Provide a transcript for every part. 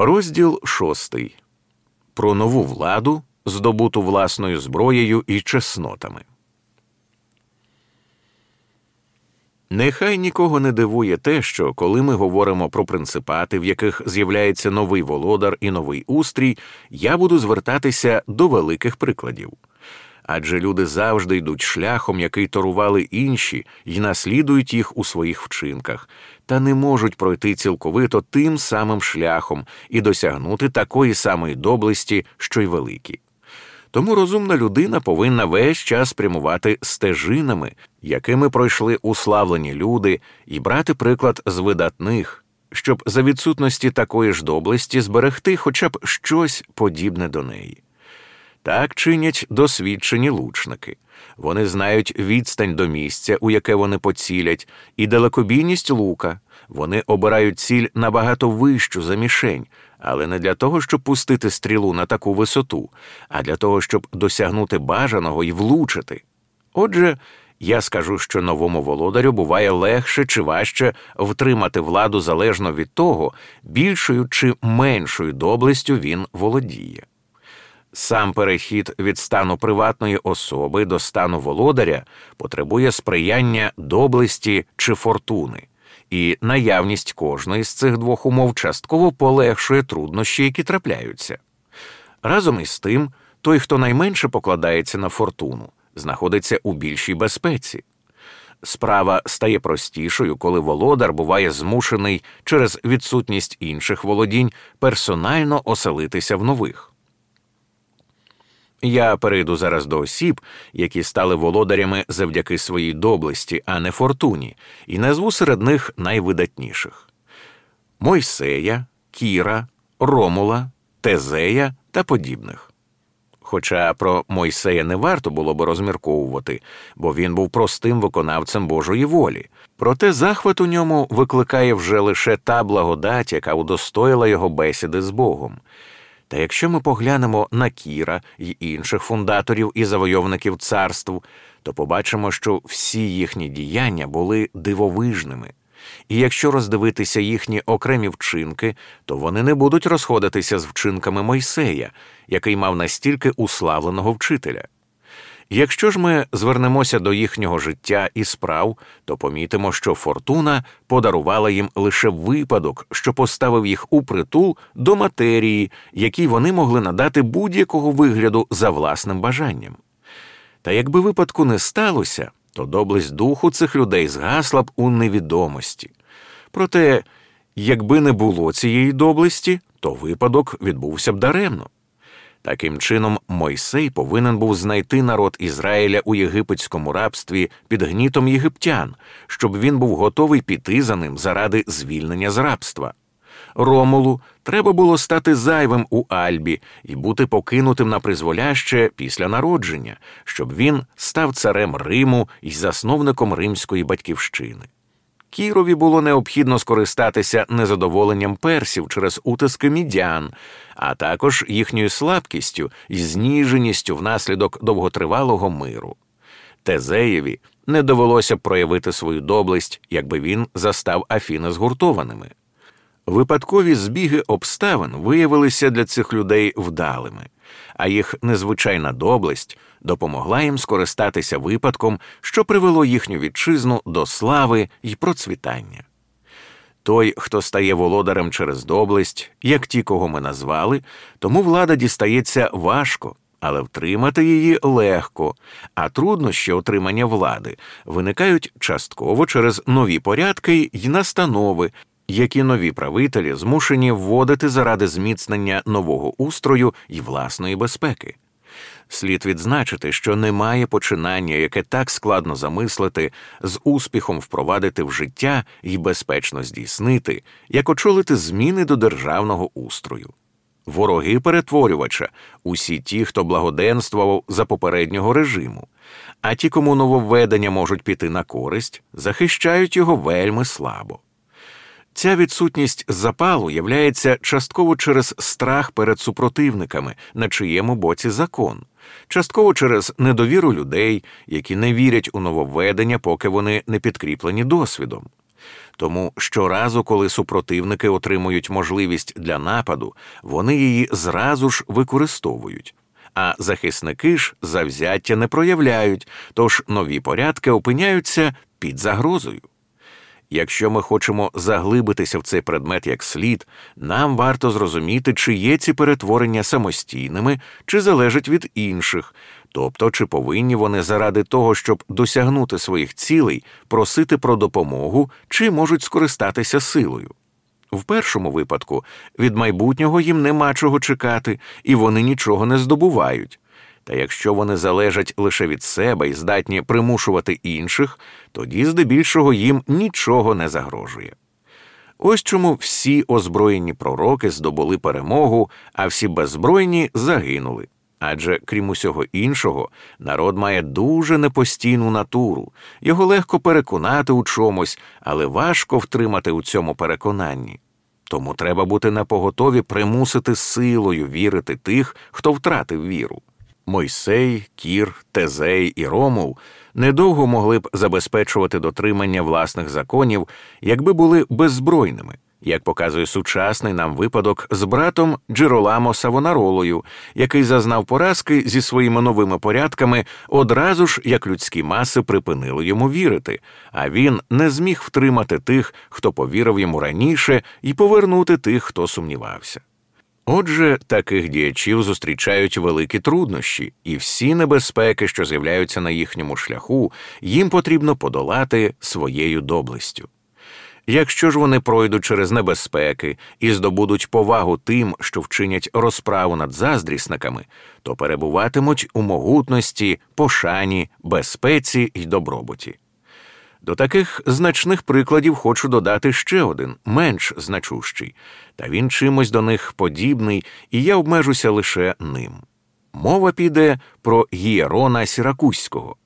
Розділ шостий про нову владу, здобуту власною зброєю і чеснотами. Нехай нікого не дивує те, що коли ми говоримо про принципати, в яких з'являється новий володар і новий устрій, я буду звертатися до великих прикладів. Адже люди завжди йдуть шляхом, який торували інші, і наслідують їх у своїх вчинках, та не можуть пройти цілковито тим самим шляхом і досягнути такої самої доблесті, що й великі. Тому розумна людина повинна весь час прямувати стежинами, якими пройшли уславлені люди, і брати приклад з видатних, щоб за відсутності такої ж доблесті зберегти хоча б щось подібне до неї. Так чинять досвідчені лучники. Вони знають відстань до місця, у яке вони поцілять, і далекобійність лука. Вони обирають ціль набагато вищу за мішень, але не для того, щоб пустити стрілу на таку висоту, а для того, щоб досягнути бажаного і влучити. Отже, я скажу, що новому володарю буває легше чи важче втримати владу залежно від того, більшою чи меншою доблестю він володіє. Сам перехід від стану приватної особи до стану володаря потребує сприяння доблесті чи фортуни, і наявність кожної з цих двох умов частково полегшує труднощі, які трапляються. Разом із тим, той, хто найменше покладається на фортуну, знаходиться у більшій безпеці. Справа стає простішою, коли володар буває змушений через відсутність інших володінь персонально оселитися в нових. Я перейду зараз до осіб, які стали володарями завдяки своїй доблесті, а не фортуні, і назву серед них найвидатніших Мойсея, Кіра, Ромула, Тезея та подібних. Хоча про Мойсея не варто було би розмірковувати, бо він був простим виконавцем Божої волі, проте захват у ньому викликає вже лише та благодать, яка удостоїла його бесіди з Богом. Та якщо ми поглянемо на Кіра й інших фундаторів і завойовників царств, то побачимо, що всі їхні діяння були дивовижними. І якщо роздивитися їхні окремі вчинки, то вони не будуть розходитися з вчинками Мойсея, який мав настільки уславленого вчителя. Якщо ж ми звернемося до їхнього життя і справ, то помітимо, що фортуна подарувала їм лише випадок, що поставив їх у притул до матерії, якій вони могли надати будь-якого вигляду за власним бажанням. Та якби випадку не сталося, то доблесть духу цих людей згасла б у невідомості. Проте, якби не було цієї доблесті, то випадок відбувся б даремно. Таким чином, Мойсей повинен був знайти народ Ізраїля у єгипетському рабстві під гнітом єгиптян, щоб він був готовий піти за ним заради звільнення з рабства. Ромулу треба було стати зайвим у Альбі і бути покинутим на призволяще після народження, щоб він став царем Риму і засновником римської батьківщини. Кірові було необхідно скористатися незадоволенням персів через утиски мідян, а також їхньою слабкістю і зніженістю внаслідок довготривалого миру. Тезеєві не довелося проявити свою доблесть, якби він застав Афіни згуртованими. Випадкові збіги обставин виявилися для цих людей вдалими, а їх незвичайна доблесть допомогла їм скористатися випадком, що привело їхню вітчизну до слави й процвітання. Той, хто стає володарем через доблесть, як ті, кого ми назвали, тому влада дістається важко, але втримати її легко, а труднощі отримання влади виникають частково через нові порядки й настанови, які нові правителі змушені вводити заради зміцнення нового устрою і власної безпеки. Слід відзначити, що немає починання, яке так складно замислити, з успіхом впровадити в життя і безпечно здійснити, як очолити зміни до державного устрою. Вороги перетворювача, усі ті, хто благоденствував за попереднього режиму, а ті, кому нововведення можуть піти на користь, захищають його вельми слабо. Ця відсутність запалу являється частково через страх перед супротивниками, на чиєму боці закон, частково через недовіру людей, які не вірять у нововведення, поки вони не підкріплені досвідом. Тому щоразу, коли супротивники отримують можливість для нападу, вони її зразу ж використовують. А захисники ж завзяття не проявляють, тож нові порядки опиняються під загрозою. Якщо ми хочемо заглибитися в цей предмет як слід, нам варто зрозуміти, чи є ці перетворення самостійними, чи залежать від інших, тобто чи повинні вони заради того, щоб досягнути своїх цілей, просити про допомогу, чи можуть скористатися силою. В першому випадку від майбутнього їм нема чого чекати, і вони нічого не здобувають. Та якщо вони залежать лише від себе і здатні примушувати інших, тоді здебільшого їм нічого не загрожує. Ось чому всі озброєні пророки здобули перемогу, а всі беззбройні загинули. Адже, крім усього іншого, народ має дуже непостійну натуру, його легко переконати у чомусь, але важко втримати у цьому переконанні. Тому треба бути напоготові примусити силою вірити тих, хто втратив віру. Мойсей, Кір, Тезей і Ромул недовго могли б забезпечувати дотримання власних законів, якби були беззбройними, як показує сучасний нам випадок з братом Джероламо Савонаролою, який зазнав поразки зі своїми новими порядками одразу ж як людські маси припинили йому вірити, а він не зміг втримати тих, хто повірив йому раніше, і повернути тих, хто сумнівався. Отже, таких діячів зустрічають великі труднощі, і всі небезпеки, що з'являються на їхньому шляху, їм потрібно подолати своєю доблестю. Якщо ж вони пройдуть через небезпеки і здобудуть повагу тим, що вчинять розправу над заздрісниками, то перебуватимуть у могутності, пошані, безпеці й добробуті. До таких значних прикладів хочу додати ще один, менш значущий, та він чимось до них подібний, і я обмежуся лише ним. Мова піде про Гієрона Сіракузького.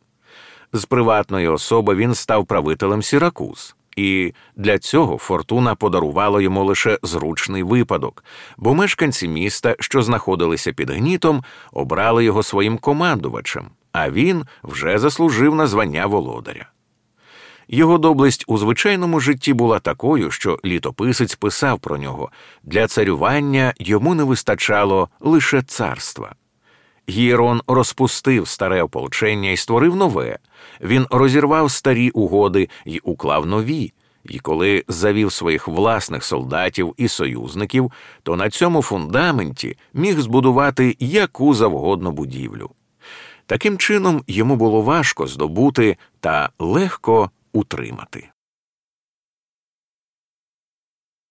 З приватної особи він став правителем Сіракуз, і для цього фортуна подарувала йому лише зручний випадок, бо мешканці міста, що знаходилися під гнітом, обрали його своїм командувачем, а він вже заслужив на звання володаря. Його доблесть у звичайному житті була такою, що літописець писав про нього для царювання йому не вистачало лише царства. Гірон розпустив старе ополчення і створив нове. Він розірвав старі угоди і уклав нові. І коли завів своїх власних солдатів і союзників, то на цьому фундаменті міг збудувати яку завгодно будівлю. Таким чином йому було важко здобути та легко утримати.